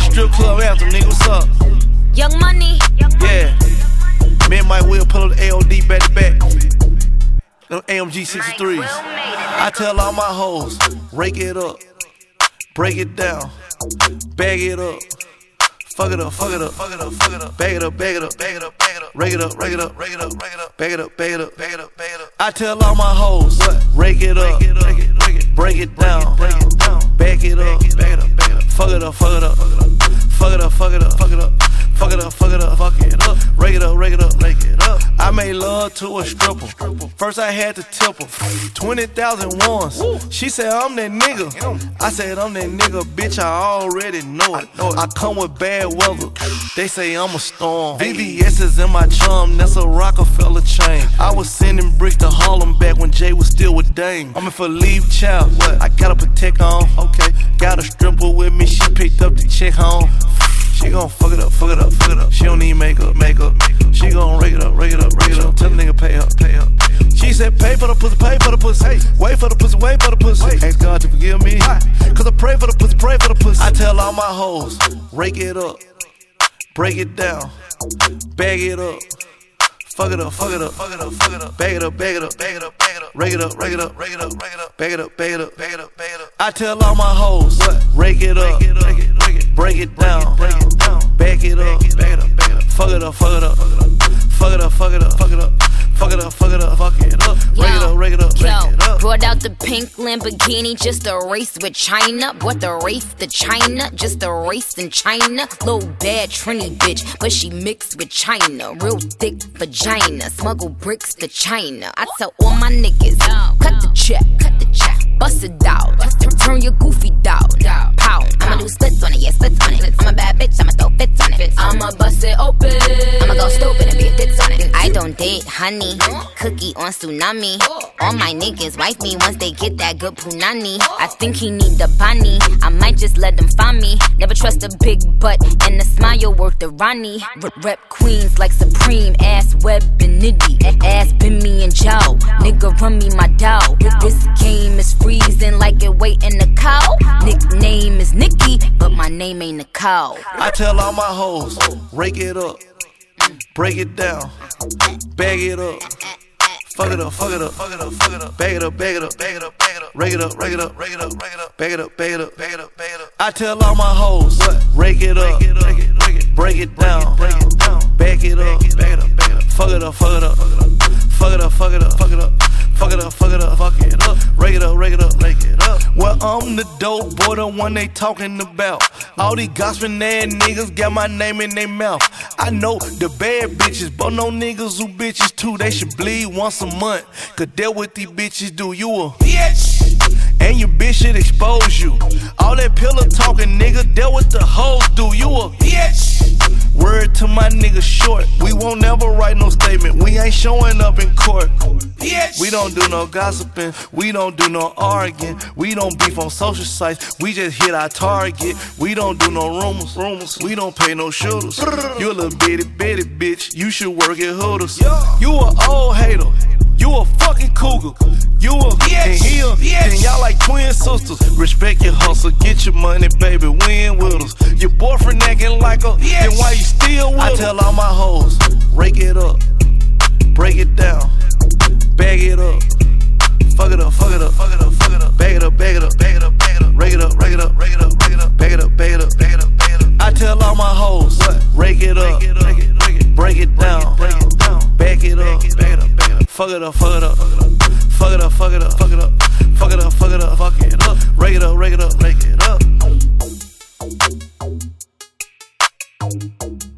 the strip club after, nigga. What's up? Young Money. Yeah. Me and Mike Will pull up the AOD back to back. Them AMG 63s. I tell all my hoes, rake it up, break it down, bag it up. Fuck it up, fuck it up, fuck it up, fuck it up, bag it up, bag it up, bag it up, bag it up, rake it up, rake it up, rake it up, rake it up, bag it up, bag it up, bag it up, bag it up. I tell all my hoes, rake it up, break it down, bag it up, bag it up, bag it up, Fuck it up, fuck it up, fuck it up, fuck it up, fuck it up, fuck it up, fuck it up, fuck it up, rake it up, rake it up, rake it up. I made love to a stripper. First I had to tip her twenty thousand once. She said I'm that nigga. I said I'm that nigga, bitch. I already know it. I come with bad weather. They say I'm a storm. VVS is in my chum. That's a Roc-A-Fella chain. I was sending bricks to Harlem back when Jay was still with Dame. I'm in for leave child. I gotta protect on. Okay up home. She gon' fuck it up, fuck it up, fuck it up. She don't need makeup, makeup. She gon' rake it up, rake it up, rake it up. Tell the nigga pay up, pay up. She said pay for the pussy, pay for the pussy. Hey, wait for the pussy, wait for the pussy. Ask God to forgive me. Cause I pray for the pussy, pray for the pussy. I tell all my hoes, rake it up, break it down, bag it up. Fuck it up, fuck it up, fuck it up, fuck it up. Bag it up, bag it up, bag it up, bag it up. Rake it up, rake it up, rake it up, rake it up. Bag it up, bag it up, bag it up, bag it up. I tell all my hoes, rake it up, break it down, break it down, back it up, back it up, back it up. Fuck it up, fuck it up, fuck it up, fuck it up, fuck it up, fuck it up, fuck it up, fuck it up, rake it up, rake it up, rake Yo, it up. brought out the pink Lamborghini just a race with China. Brought the race to China, just a race in China. Little bad Trini bitch, but she mixed with China. Real thick vagina, smuggle bricks to China. I tell all my niggas, cut the check, cut the check, bust it out, turn your goofy dog, honey, cookie on tsunami. All my niggas wife me once they get that good punani. I think he need the bunny, I might just let him find me. Never trust a big butt and a smile worth the Ronnie. Rep queens like Supreme, ass web and nitty, ass been me and Joe. Nigga run me my dough. This game is freezing like it waiting the cow. Nickname is Nikki, but my name ain't Nicole. I tell all my hoes, rake it up, break it down, bag it up. Fuck it up, fuck it up, fuck it up, fuck it up. Bag it up, bag it up, bag it up, bag it up. Rake it up, rake it up, rake it up, rake it up. Bag it up, bag it up, bag it up, bag it up. I tell all my hoes, what? rake it up, break it down, break it down. Bag it up, bag it up, bag it up. Fuck it up, fuck it up, fuck it up, fuck it up, fuck it up, fuck it up, fuck it up, fuck it up. fuck it up. Rake it up, rake it up, rake it up. Well, I'm the dope boy, the one they talking about. All these gossiping ass niggas got my name in their mouth. I know the bad bitches, but no niggas who bitches too. They should bleed once a month. Cause that what these bitches do. You a bitch. And your bitch should expose you. All that pillow talking, nigga, that what the hoes do. You a bitch. Word to my nigga short. We won't never write no statement. We ain't showing up in court. We don't do no gossiping. We don't do no arguing. We don't beef on social sites. We just hit our target. We don't do no rumors. Rumors. We don't pay no shooters. You a little bitty bitty bitch. You should work at Hooters. You a old hater. You a fucking cougar. You a and he a and y'all like twin sisters. Respect your hustle, get your money, baby. Win with us. Your boyfriend acting like a, then why you still with I tell all my hoes, rake it up, break it down, bag it up. Fuck it up, fuck it up, fuck it up, fuck it up. Bag it up, bag it up, bag it up, bag it up. Rake it up, rake it up, rake it up, rake it up. Bag it up, bag it up, bag it up, bag it up. I tell all my hoes, what? rake it up, break it down, break it down. Bag it up, bag it up, bag it up. Fuck it up, fuck it up, up, fuck it up, fuck it up, fuck it up, fuck it up, fuck it up, rake it up, rake it up, rake it up.